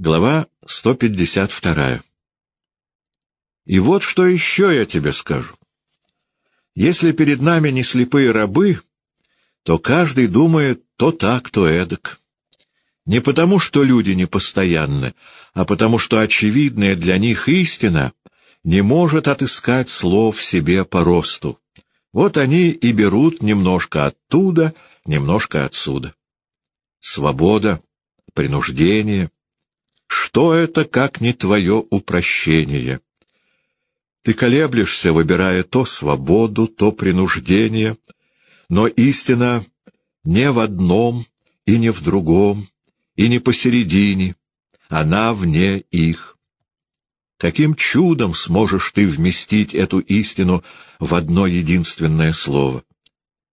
Глава 152. И вот что еще я тебе скажу. Если перед нами не слепые рабы, то каждый думает то так, то эдак. Не потому, что люди непостоянны, а потому, что очевидная для них истина не может отыскать слов себе по росту. Вот они и берут немножко оттуда, немножко отсюда. Свобода, принуждение — что это, как не твое упрощение? Ты колеблешься, выбирая то свободу, то принуждение, но истина не в одном и не в другом, и не посередине, она вне их. Каким чудом сможешь ты вместить эту истину в одно единственное слово?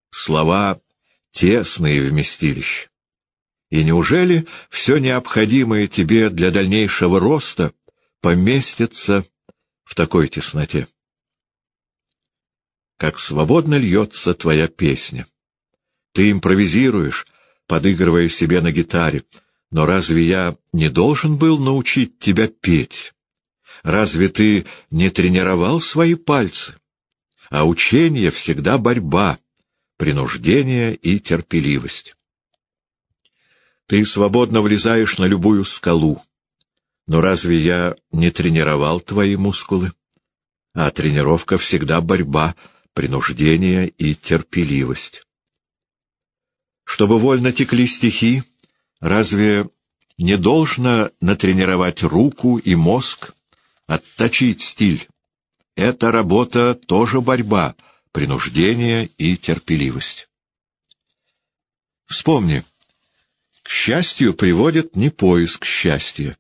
Слова — тесные вместилища. И неужели все необходимое тебе для дальнейшего роста поместится в такой тесноте? Как свободно льется твоя песня. Ты импровизируешь, подыгрывая себе на гитаре, но разве я не должен был научить тебя петь? Разве ты не тренировал свои пальцы? А учение всегда борьба, принуждение и терпеливость. Ты свободно влезаешь на любую скалу. Но разве я не тренировал твои мускулы? А тренировка всегда борьба, принуждение и терпеливость. Чтобы вольно текли стихи, разве не должно натренировать руку и мозг, отточить стиль? Эта работа тоже борьба, принуждение и терпеливость. Вспомни, счастью приводит не поиск счастья.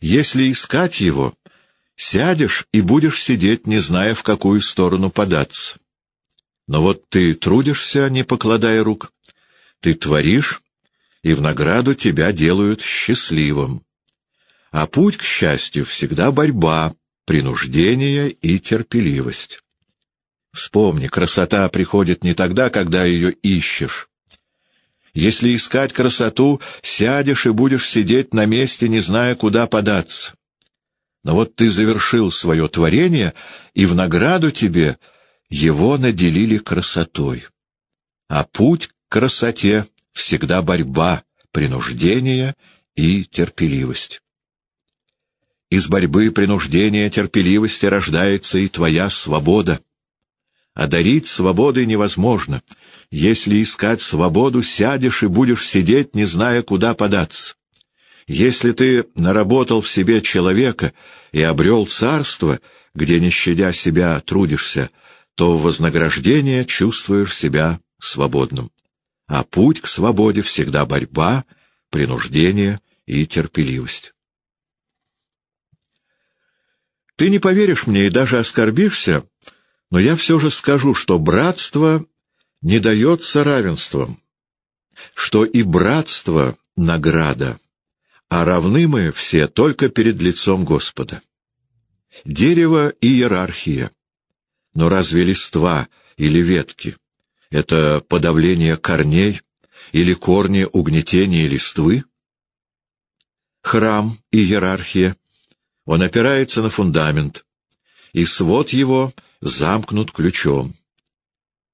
Если искать его, сядешь и будешь сидеть, не зная, в какую сторону податься. Но вот ты трудишься, не покладая рук, ты творишь, и в награду тебя делают счастливым. А путь к счастью всегда борьба, принуждение и терпеливость. Вспомни, красота приходит не тогда, когда ее ищешь, если искать красоту, сядешь и будешь сидеть на месте, не зная, куда податься. Но вот ты завершил свое творение, и в награду тебе его наделили красотой. А путь к красоте всегда борьба, принуждение и терпеливость. Из борьбы, принуждения, терпеливости рождается и твоя свобода. А дарить свободой невозможно — если искать свободу, сядешь и будешь сидеть, не зная, куда податься. Если ты наработал в себе человека и обрел царство, где, не щадя себя, трудишься, то в вознаграждение чувствуешь себя свободным. А путь к свободе всегда борьба, принуждение и терпеливость. Ты не поверишь мне и даже оскорбишься, но я все же скажу, что братство не дается равенством, что и братство — награда, а равны мы все только перед лицом Господа. Дерево — иерархия. Но разве листва или ветки — это подавление корней или корни угнетения листвы? Храм иерархия. Он опирается на фундамент, и свод его замкнут ключом.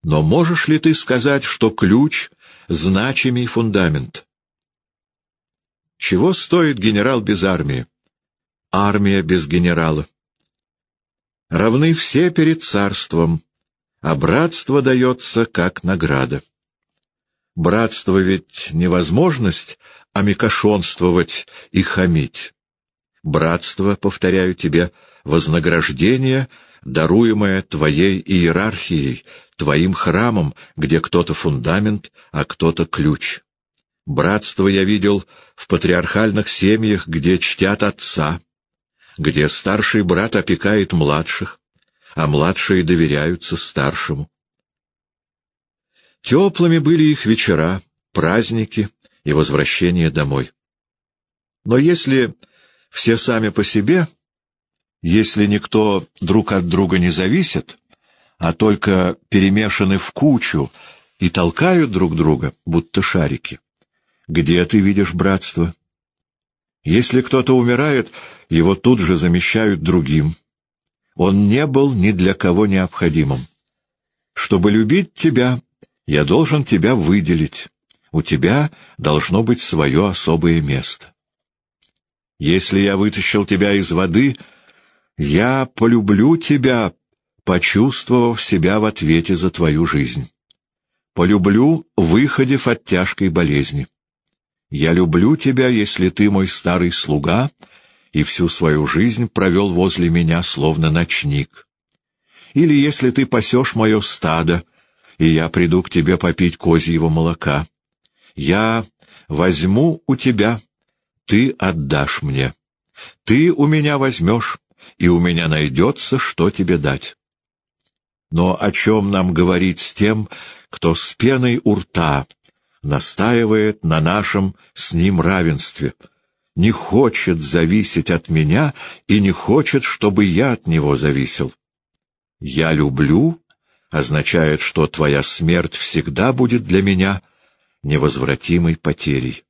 Но можешь ли ты сказать, что ключ — значимый фундамент? Чего стоит генерал без армии? Армия без генерала. Равны все перед царством, а братство дается как награда. Братство ведь невозможность амикошонствовать и хамить. Братство, повторяю тебе, вознаграждение, даруемое твоей иерархией, твоим храмом, где кто-то фундамент, а кто-то ключ. Братство я видел в патриархальных семьях, где чтят отца, где старший брат опекает младших, а младшие доверяются старшему. Теплыми были их вечера, праздники и возвращение домой. Но если все сами по себе, если никто друг от друга не зависит, а только перемешаны в кучу и толкают друг друга, будто шарики. Где ты видишь братство? Если кто-то умирает, его тут же замещают другим. Он не был ни для кого необходимым. Чтобы любить тебя, я должен тебя выделить. У тебя должно быть свое особое место. Если я вытащил тебя из воды, я полюблю тебя, почувствовав себя в ответе за твою жизнь. Полюблю, выходив от тяжкой болезни. Я люблю тебя, если ты мой старый слуга и всю свою жизнь провел возле меня, словно ночник. Или если ты пасешь мое стадо, и я приду к тебе попить козьего молока. Я возьму у тебя, ты отдашь мне. Ты у меня возьмешь, и у меня найдется, что тебе дать. Но о чем нам говорить с тем, кто с пеной у рта настаивает на нашем с ним равенстве, не хочет зависеть от меня и не хочет, чтобы я от него зависел? «Я люблю» означает, что твоя смерть всегда будет для меня невозвратимой потерей.